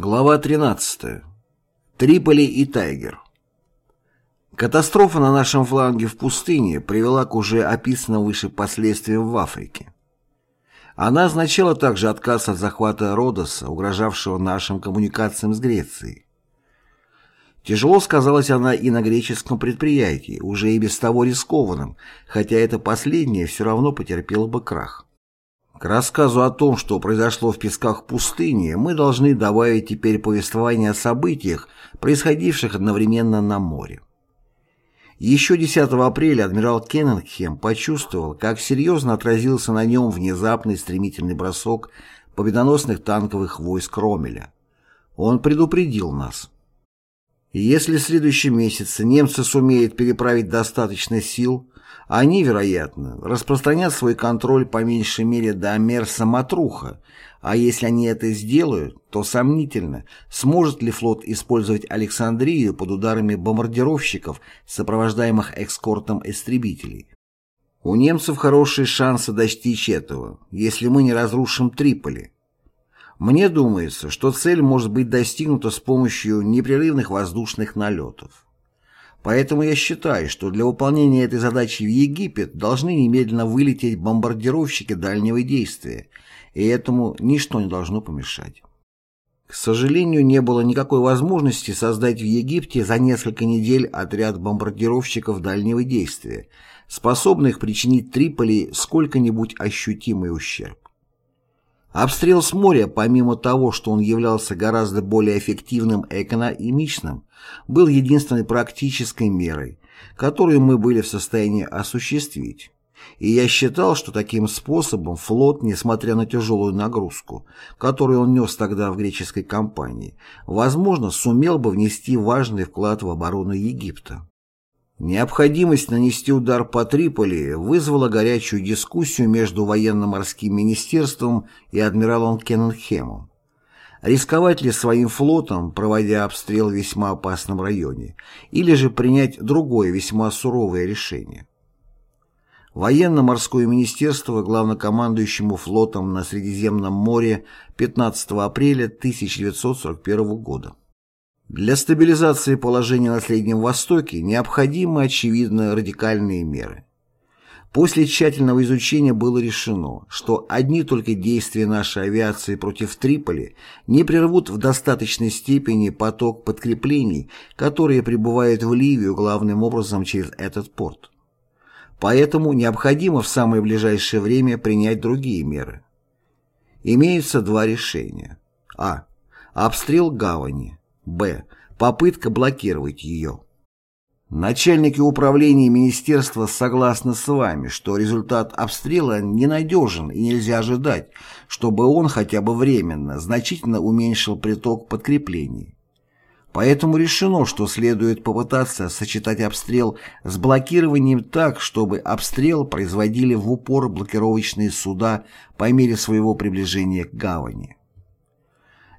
Глава 13. Триполи и Тайгер. Катастрофа на нашем фланге в пустыне привела к уже описанным выше последствиям в Африке. Она означала также отказ от захвата Родоса, угрожавшего нашим коммуникациям с Грецией. Тяжело сказалась она и на греческом предприятии, уже и без того рискованном, хотя это последнее все равно потерпело бы крах. К рассказу о том, что произошло в песках пустыни, мы должны добавить теперь повествование о событиях, происходивших одновременно на море. Еще 10 апреля адмирал Кеннингем почувствовал, как серьезно отразился на нем внезапный стремительный бросок победоносных танковых войск Ромеля. Он предупредил нас. Если в следующем месяце немцы сумеют переправить достаточно сил, они, вероятно, распространят свой контроль по меньшей мере до Мерса-Матруха, а если они это сделают, то сомнительно, сможет ли флот использовать Александрию под ударами бомбардировщиков, сопровождаемых экскортом истребителей. У немцев хорошие шансы достичь этого, если мы не разрушим Триполи. Мне думается, что цель может быть достигнута с помощью непрерывных воздушных налетов. Поэтому я считаю, что для выполнения этой задачи в Египет должны немедленно вылететь бомбардировщики дальнего действия, и этому ничто не должно помешать. К сожалению, не было никакой возможности создать в Египте за несколько недель отряд бомбардировщиков дальнего действия, способных причинить Триполи сколько-нибудь ощутимый ущерб. Обстрел с моря, помимо того, что он являлся гораздо более эффективным и экономичным, был единственной практической мерой, которую мы были в состоянии осуществить. И я считал, что таким способом флот, несмотря на тяжелую нагрузку, которую он нес тогда в греческой кампании, возможно, сумел бы внести важный вклад в оборону Египта. Необходимость нанести удар по Триполи вызвала горячую дискуссию между военно-морским министерством и адмиралом Кенненхемом. Рисковать ли своим флотом, проводя обстрел в весьма опасном районе, или же принять другое весьма суровое решение? Военно-морское министерство главнокомандующему флотом на Средиземном море 15 апреля 1941 года. Для стабилизации положения на Среднем Востоке необходимы, очевидно, радикальные меры. После тщательного изучения было решено, что одни только действия нашей авиации против Триполи не прервут в достаточной степени поток подкреплений, которые прибывают в Ливию главным образом через этот порт. Поэтому необходимо в самое ближайшее время принять другие меры. Имеются два решения. А. Обстрел гавани. Б. Попытка блокировать ее. Начальники управления министерства согласны с вами, что результат обстрела ненадежен и нельзя ожидать, чтобы он хотя бы временно значительно уменьшил приток подкреплений. Поэтому решено, что следует попытаться сочетать обстрел с блокированием так, чтобы обстрел производили в упор блокировочные суда по мере своего приближения к гавани.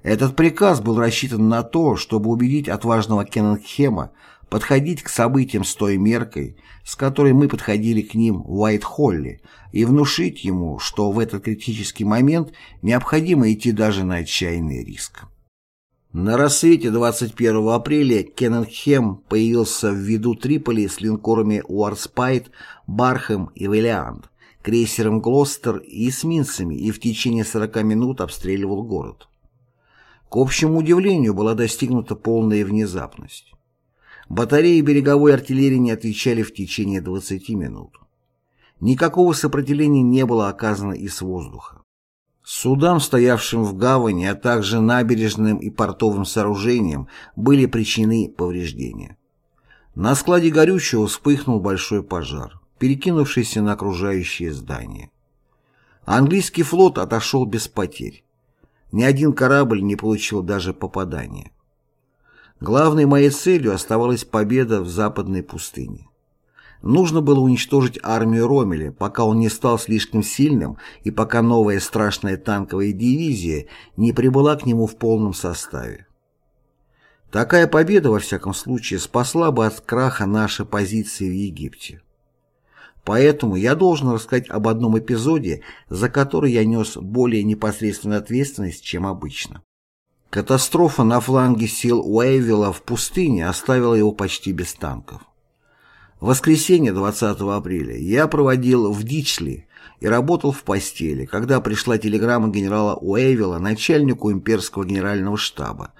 Этот приказ был рассчитан на то, чтобы убедить отважного Кеннингхема подходить к событиям с той меркой, с которой мы подходили к ним в Уайт-Холле, и внушить ему, что в этот критический момент необходимо идти даже на отчаянный риск. На рассвете 21 апреля Кеннингхэм появился в виду Триполи с линкорами Уарспайт, Бархэм и Виллиант, крейсером Глостер и эсминцами и в течение 40 минут обстреливал город. К общему удивлению была достигнута полная внезапность. Батареи береговой артиллерии не отвечали в течение 20 минут. Никакого сопротивления не было оказано и с воздуха. Судам, стоявшим в гавани, а также набережным и портовым сооружениям были причинены повреждения. На складе горючего вспыхнул большой пожар, перекинувшийся на окружающие здания. Английский флот отошел без потерь. Ни один корабль не получил даже попадания. Главной моей целью оставалась победа в западной пустыне. Нужно было уничтожить армию Ромеля, пока он не стал слишком сильным и пока новая страшная танковая дивизия не прибыла к нему в полном составе. Такая победа, во всяком случае, спасла бы от краха наши позиции в Египте. Поэтому я должен рассказать об одном эпизоде, за который я нес более непосредственную ответственность, чем обычно. Катастрофа на фланге сил Уэйвилла в пустыне оставила его почти без танков. В воскресенье 20 апреля я проводил в Дичли и работал в постели, когда пришла телеграмма генерала Уэйвилла начальнику имперского генерального штаба,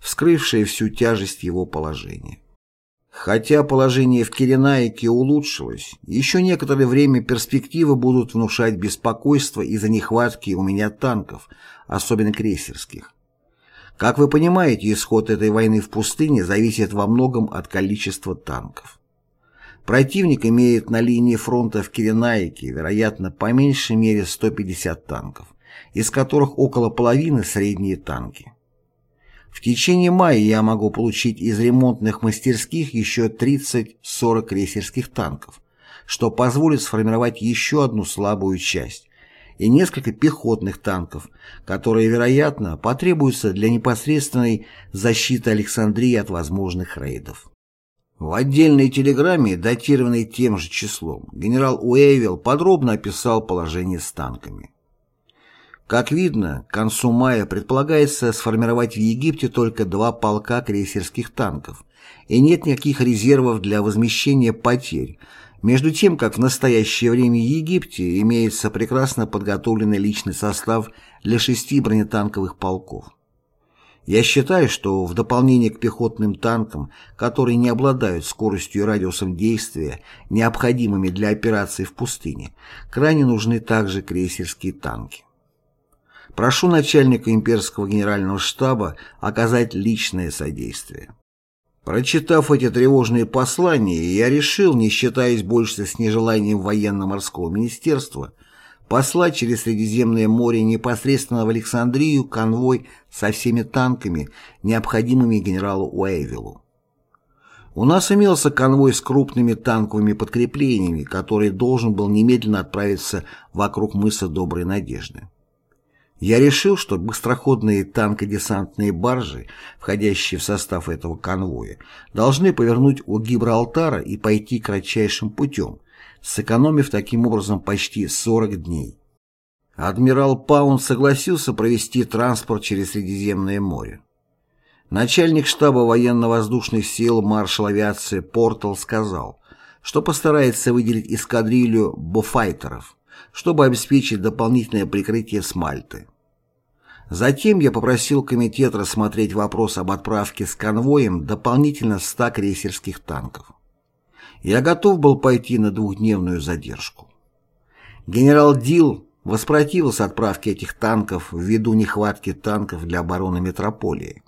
вскрывшая всю тяжесть его положения. Хотя положение в Киренаике улучшилось, еще некоторое время перспективы будут внушать беспокойство из-за нехватки у меня танков, особенно крейсерских. Как вы понимаете, исход этой войны в пустыне зависит во многом от количества танков. Противник имеет на линии фронта в Киренаике, вероятно, по меньшей мере 150 танков, из которых около половины средние танки. В течение мая я могу получить из ремонтных мастерских еще 30-40 крейсерских танков, что позволит сформировать еще одну слабую часть, и несколько пехотных танков, которые, вероятно, потребуются для непосредственной защиты Александрии от возможных рейдов. В отдельной телеграмме, датированной тем же числом, генерал Уэйвилл подробно описал положение с танками. Как видно, к концу мая предполагается сформировать в Египте только два полка крейсерских танков, и нет никаких резервов для возмещения потерь, между тем, как в настоящее время в Египте имеется прекрасно подготовленный личный состав для шести бронетанковых полков. Я считаю, что в дополнение к пехотным танкам, которые не обладают скоростью и радиусом действия, необходимыми для операций в пустыне, крайне нужны также крейсерские танки. Прошу начальника имперского генерального штаба оказать личное содействие. Прочитав эти тревожные послания, я решил, не считаясь больше с нежеланием военно-морского министерства, послать через Средиземное море непосредственно в Александрию конвой со всеми танками, необходимыми генералу Уэйвиллу. У нас имелся конвой с крупными танковыми подкреплениями, который должен был немедленно отправиться вокруг мыса Доброй Надежды. Я решил, что быстроходные танкодесантные баржи, входящие в состав этого конвоя, должны повернуть у Гибралтара и пойти кратчайшим путем, сэкономив таким образом почти 40 дней. Адмирал Паун согласился провести транспорт через Средиземное море. Начальник штаба военно-воздушных сил маршал авиации Портал сказал, что постарается выделить эскадрилью бофайтеров, чтобы обеспечить дополнительное прикрытие с Мальты. Затем я попросил комитет рассмотреть вопрос об отправке с конвоем дополнительно 100 крейсерских танков. Я готов был пойти на двухдневную задержку. Генерал Дил воспротивился отправке этих танков ввиду нехватки танков для обороны метрополии.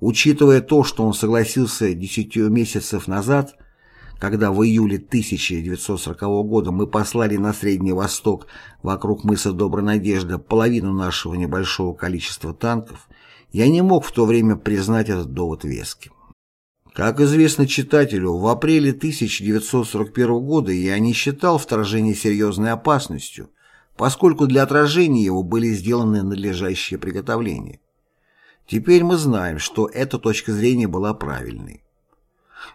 Учитывая то, что он согласился 10 месяцев назад когда в июле 1940 года мы послали на Средний Восток вокруг мыса Доброй Надежды половину нашего небольшого количества танков, я не мог в то время признать этот довод веским. Как известно читателю, в апреле 1941 года я не считал вторжение серьезной опасностью, поскольку для отражения его были сделаны надлежащие приготовления. Теперь мы знаем, что эта точка зрения была правильной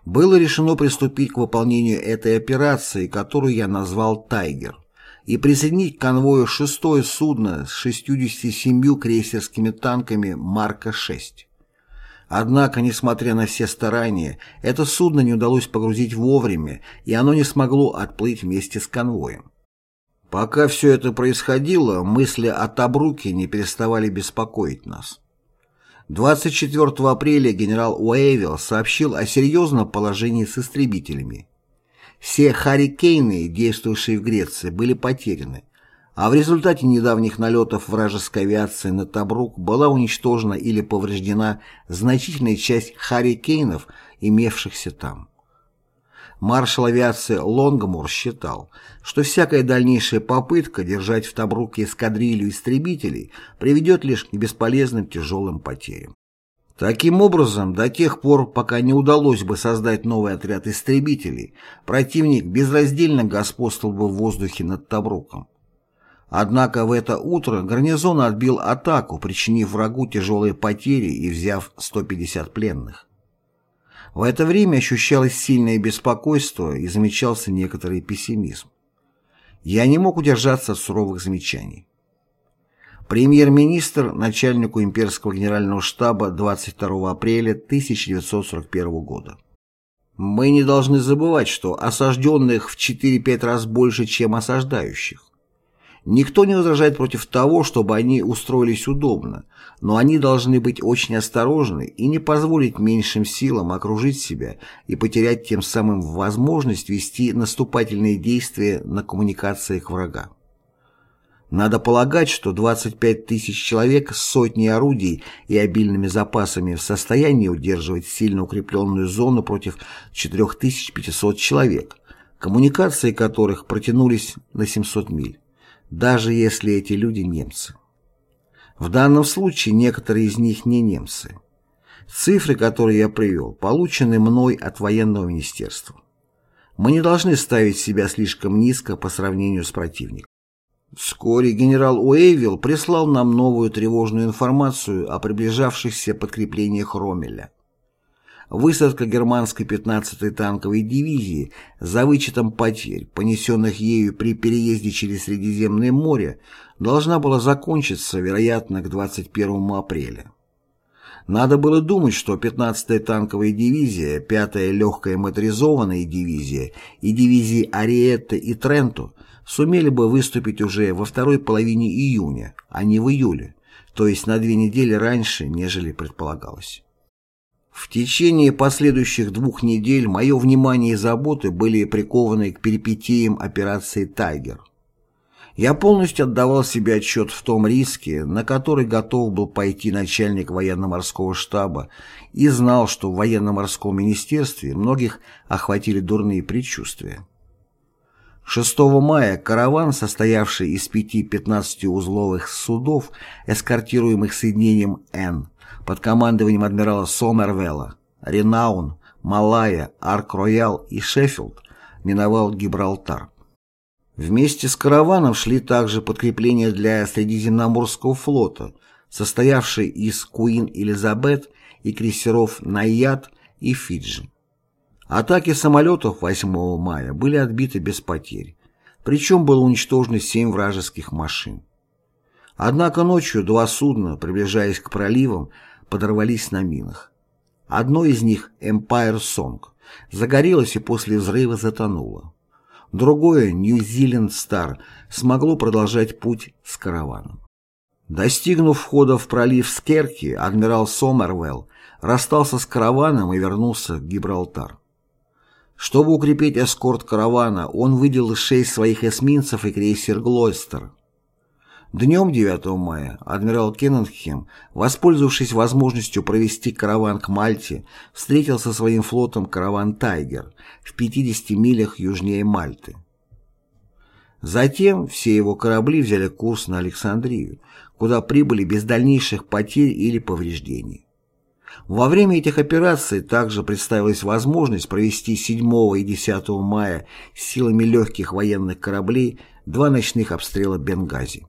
было решено приступить к выполнению этой операции, которую я назвал «Тайгер», и присоединить к конвою шестое судно с 67 крейсерскими танками Марка-6. Однако, несмотря на все старания, это судно не удалось погрузить вовремя, и оно не смогло отплыть вместе с конвоем. Пока все это происходило, мысли о Табруке не переставали беспокоить нас. 24 апреля генерал Уэйвилл сообщил о серьезном положении с истребителями. Все «Харрикейны», действовавшие в Греции, были потеряны, а в результате недавних налетов вражеской авиации на Табрук была уничтожена или повреждена значительная часть «Харрикейнов», имевшихся там. Маршал авиации Лонгмур считал, что всякая дальнейшая попытка держать в Табруке эскадрилью истребителей приведет лишь к бесполезным тяжелым потерям. Таким образом, до тех пор, пока не удалось бы создать новый отряд истребителей, противник безраздельно господствовал бы в воздухе над Табруком. Однако в это утро гарнизон отбил атаку, причинив врагу тяжелые потери и взяв 150 пленных. В это время ощущалось сильное беспокойство и замечался некоторый пессимизм. Я не мог удержаться от суровых замечаний. Премьер-министр начальнику имперского генерального штаба 22 апреля 1941 года. Мы не должны забывать, что осажденных в 4-5 раз больше, чем осаждающих. Никто не возражает против того, чтобы они устроились удобно, но они должны быть очень осторожны и не позволить меньшим силам окружить себя и потерять тем самым возможность вести наступательные действия на коммуникациях врага. Надо полагать, что 25 тысяч человек с сотней орудий и обильными запасами в состоянии удерживать сильно укрепленную зону против 4500 человек, коммуникации которых протянулись на 700 миль даже если эти люди немцы. В данном случае некоторые из них не немцы. Цифры, которые я привел, получены мной от военного министерства. Мы не должны ставить себя слишком низко по сравнению с противником. Вскоре генерал Уэйвилл прислал нам новую тревожную информацию о приближавшихся подкреплениях Ромеля. Высадка германской 15-й танковой дивизии за вычетом потерь, понесенных ею при переезде через Средиземное море, должна была закончиться, вероятно, к 21 апреля. Надо было думать, что 15-я танковая дивизия, 5-я легкая моторизованная дивизия и дивизии Ариетта и Тренто сумели бы выступить уже во второй половине июня, а не в июле, то есть на две недели раньше, нежели предполагалось. В течение последующих двух недель мое внимание и заботы были прикованы к перипетиям операции «Тайгер». Я полностью отдавал себе отчет в том риске, на который готов был пойти начальник военно-морского штаба, и знал, что в военно-морском министерстве многих охватили дурные предчувствия. 6 мая караван, состоявший из пяти 15-узловых судов, эскортируемых соединением «Н», под командованием адмирала Сомервелла, Ренаун, Малая, Арк-Роял и Шеффилд миновал Гибралтар. Вместе с караваном шли также подкрепления для Средиземноморского флота, состоявшие из Куин Элизабет и крейсеров Найят и Фиджи. Атаки самолетов 8 мая были отбиты без потерь, причем было уничтожено 7 вражеских машин. Однако ночью два судна, приближаясь к проливам, подорвались на минах. Одно из них, Empire Song, загорелось и после взрыва затонуло. Другое, New Zealand Star, смогло продолжать путь с караваном. Достигнув входа в пролив Скерки, адмирал Сомервелл расстался с караваном и вернулся в Гибралтар. Чтобы укрепить эскорт каравана, он выделил шесть своих эсминцев и крейсер «Глойстер», Днем 9 мая адмирал Кеннингем, воспользовавшись возможностью провести караван к Мальте, встретил со своим флотом караван «Тайгер» в 50 милях южнее Мальты. Затем все его корабли взяли курс на Александрию, куда прибыли без дальнейших потерь или повреждений. Во время этих операций также представилась возможность провести 7 и 10 мая силами легких военных кораблей два ночных обстрела Бенгази.